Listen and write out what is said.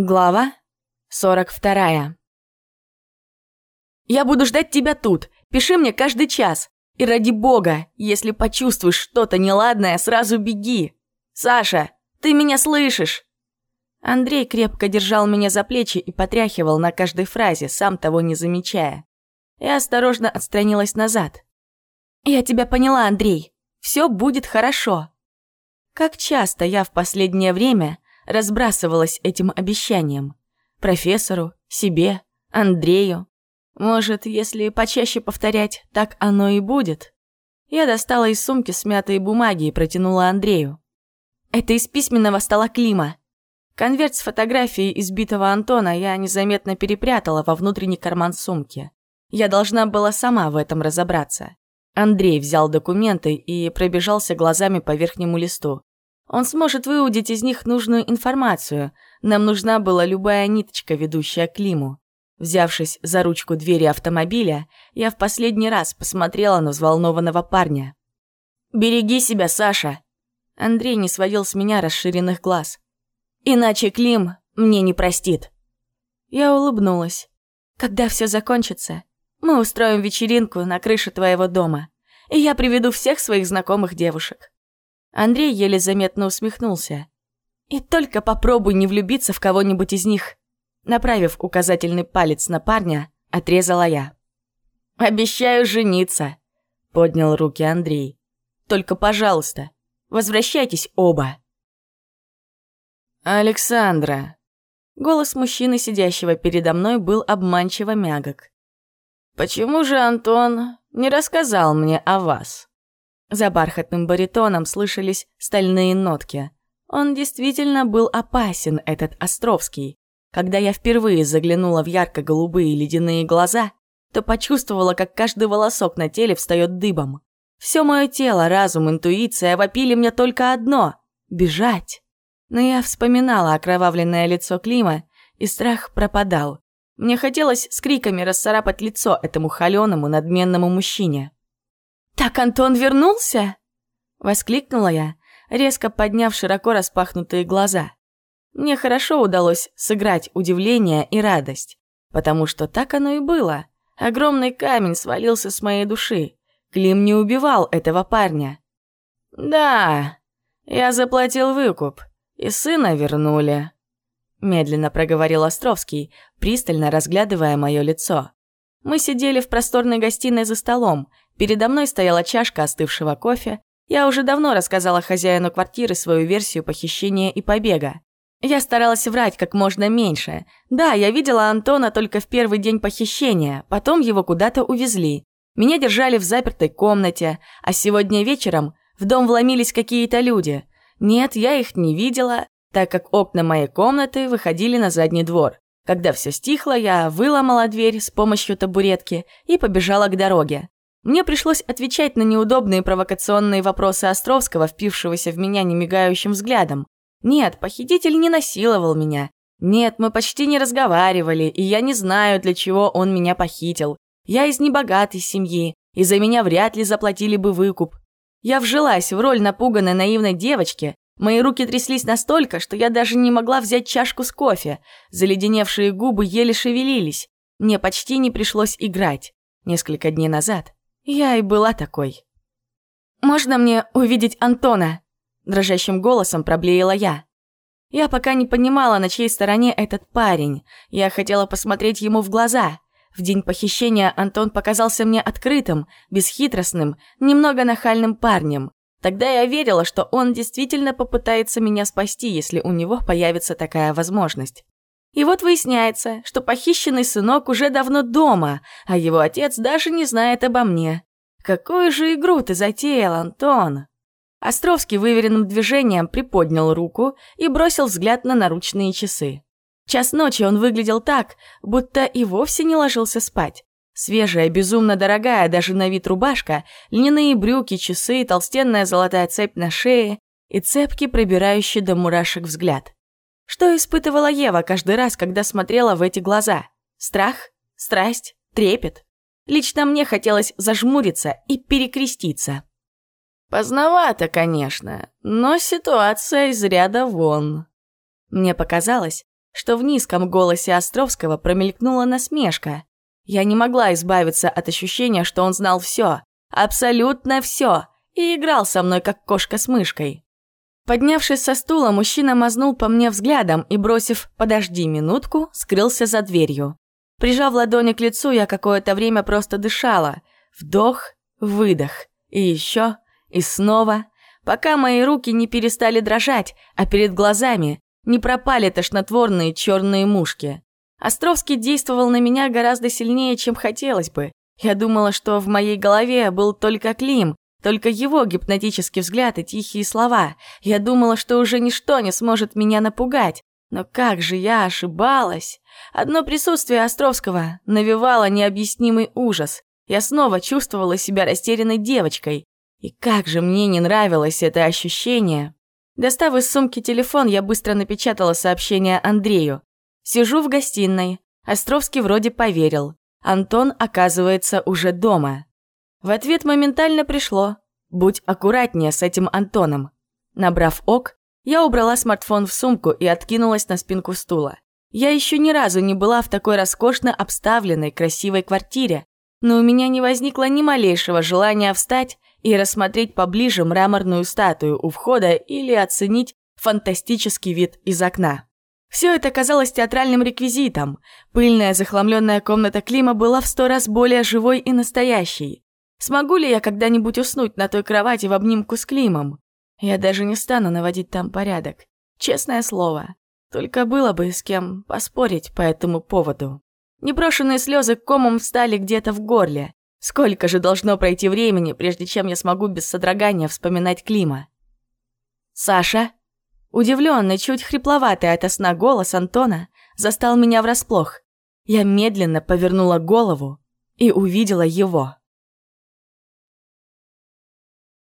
Глава 42. «Я буду ждать тебя тут. Пиши мне каждый час. И ради бога, если почувствуешь что-то неладное, сразу беги. Саша, ты меня слышишь?» Андрей крепко держал меня за плечи и потряхивал на каждой фразе, сам того не замечая. Я осторожно отстранилась назад. «Я тебя поняла, Андрей. Все будет хорошо». Как часто я в последнее время разбрасывалась этим обещанием. Профессору, себе, Андрею. Может, если почаще повторять, так оно и будет. Я достала из сумки смятые бумаги и протянула Андрею. Это из письменного стола Клима. Конверт с фотографией избитого Антона я незаметно перепрятала во внутренний карман сумки. Я должна была сама в этом разобраться. Андрей взял документы и пробежался глазами по верхнему листу. Он сможет выудить из них нужную информацию. Нам нужна была любая ниточка, ведущая к Лиму. Взявшись за ручку двери автомобиля, я в последний раз посмотрела на взволнованного парня. «Береги себя, Саша!» Андрей не сводил с меня расширенных глаз. «Иначе Клим мне не простит». Я улыбнулась. «Когда все закончится, мы устроим вечеринку на крыше твоего дома, и я приведу всех своих знакомых девушек. Андрей еле заметно усмехнулся. «И только попробуй не влюбиться в кого-нибудь из них!» Направив указательный палец на парня, отрезала я. «Обещаю жениться!» — поднял руки Андрей. «Только, пожалуйста, возвращайтесь оба!» «Александра!» Голос мужчины, сидящего передо мной, был обманчиво мягок. «Почему же Антон не рассказал мне о вас?» За бархатным баритоном слышались стальные нотки. Он действительно был опасен, этот Островский. Когда я впервые заглянула в ярко-голубые ледяные глаза, то почувствовала, как каждый волосок на теле встает дыбом. Все мое тело, разум, интуиция вопили мне только одно – бежать. Но я вспоминала окровавленное лицо Клима, и страх пропадал. Мне хотелось с криками расцарапать лицо этому холеному, надменному мужчине. «Так Антон вернулся?» Воскликнула я, резко подняв широко распахнутые глаза. Мне хорошо удалось сыграть удивление и радость, потому что так оно и было. Огромный камень свалился с моей души. Клим не убивал этого парня. «Да, я заплатил выкуп, и сына вернули», медленно проговорил Островский, пристально разглядывая мое лицо. Мы сидели в просторной гостиной за столом, Передо мной стояла чашка остывшего кофе. Я уже давно рассказала хозяину квартиры свою версию похищения и побега. Я старалась врать как можно меньше. Да, я видела Антона только в первый день похищения, потом его куда-то увезли. Меня держали в запертой комнате, а сегодня вечером в дом вломились какие-то люди. Нет, я их не видела, так как окна моей комнаты выходили на задний двор. Когда все стихло, я выломала дверь с помощью табуретки и побежала к дороге. Мне пришлось отвечать на неудобные провокационные вопросы Островского, впившегося в меня немигающим взглядом. Нет, похититель не насиловал меня. Нет, мы почти не разговаривали, и я не знаю, для чего он меня похитил. Я из небогатой семьи, и за меня вряд ли заплатили бы выкуп. Я вжилась в роль напуганной наивной девочки. Мои руки тряслись настолько, что я даже не могла взять чашку с кофе. Заледеневшие губы еле шевелились. Мне почти не пришлось играть. Несколько дней назад я и была такой. «Можно мне увидеть Антона?» Дрожащим голосом проблеяла я. Я пока не понимала, на чьей стороне этот парень. Я хотела посмотреть ему в глаза. В день похищения Антон показался мне открытым, бесхитростным, немного нахальным парнем. Тогда я верила, что он действительно попытается меня спасти, если у него появится такая возможность. И вот выясняется, что похищенный сынок уже давно дома, а его отец даже не знает обо мне. Какую же игру ты затеял, Антон? Островский выверенным движением приподнял руку и бросил взгляд на наручные часы. Час ночи он выглядел так, будто и вовсе не ложился спать. Свежая, безумно дорогая даже на вид рубашка, льняные брюки, часы, толстенная золотая цепь на шее и цепки, пробирающий до мурашек взгляд. Что испытывала Ева каждый раз, когда смотрела в эти глаза? Страх? Страсть? Трепет? Лично мне хотелось зажмуриться и перекреститься. Поздновато, конечно, но ситуация из ряда вон. Мне показалось, что в низком голосе Островского промелькнула насмешка. Я не могла избавиться от ощущения, что он знал все, абсолютно все, и играл со мной, как кошка с мышкой. Поднявшись со стула, мужчина мазнул по мне взглядом и, бросив «подожди минутку», скрылся за дверью. Прижав ладони к лицу, я какое-то время просто дышала. Вдох, выдох. И еще, и снова. Пока мои руки не перестали дрожать, а перед глазами не пропали тошнотворные черные мушки. Островский действовал на меня гораздо сильнее, чем хотелось бы. Я думала, что в моей голове был только Клим, только его гипнотический взгляд и тихие слова. Я думала, что уже ничто не сможет меня напугать. Но как же я ошибалась! Одно присутствие Островского навевало необъяснимый ужас. Я снова чувствовала себя растерянной девочкой. И как же мне не нравилось это ощущение. Достав из сумки телефон, я быстро напечатала сообщение Андрею. Сижу в гостиной. Островский вроде поверил. Антон, оказывается, уже дома. В ответ моментально пришло «Будь аккуратнее с этим Антоном». Набрав ок, я убрала смартфон в сумку и откинулась на спинку стула. Я еще ни разу не была в такой роскошно обставленной, красивой квартире, но у меня не возникло ни малейшего желания встать и рассмотреть поближе мраморную статую у входа или оценить фантастический вид из окна. Все это казалось театральным реквизитом. Пыльная захламленная комната Клима была в сто раз более живой и настоящей. Смогу ли я когда-нибудь уснуть на той кровати в обнимку с Климом? Я даже не стану наводить там порядок. Честное слово. Только было бы с кем поспорить по этому поводу. Непрошенные слезы комом встали где-то в горле. Сколько же должно пройти времени, прежде чем я смогу без содрогания вспоминать Клима? «Саша?» Удивленный, чуть хрипловатый от сна голос Антона застал меня врасплох. Я медленно повернула голову и увидела его.